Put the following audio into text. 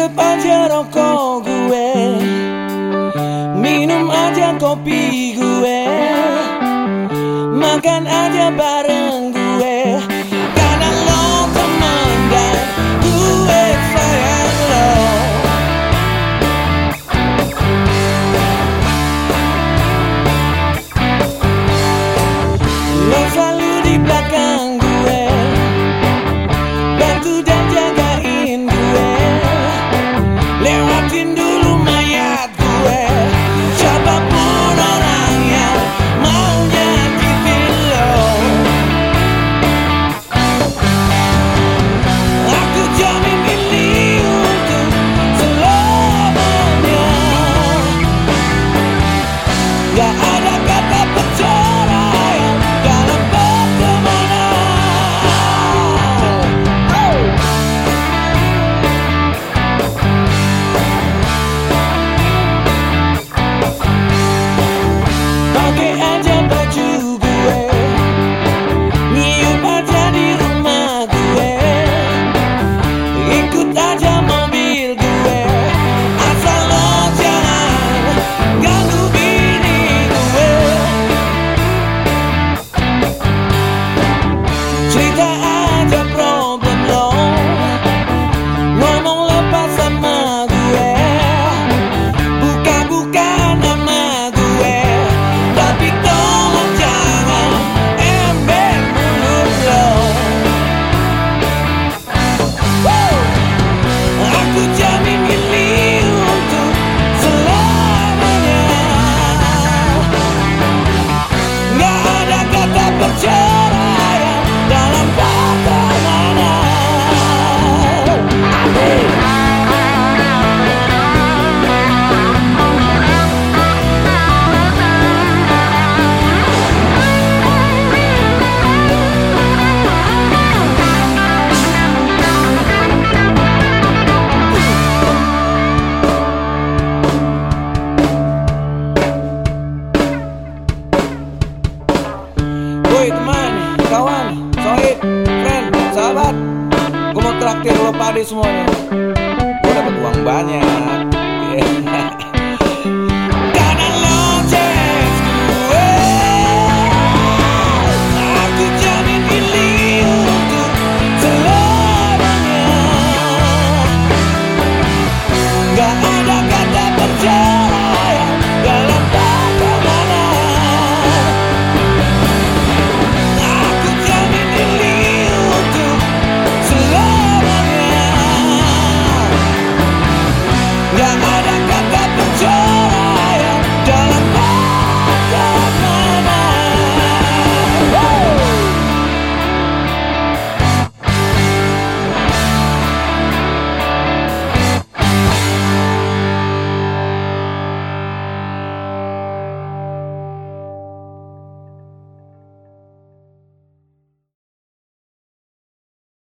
sepanjang rokok gue. Minum aja kopi gue. Makan aja bareng. Gue mau traktir lo padi semuanya. Gue dapet uang banyak.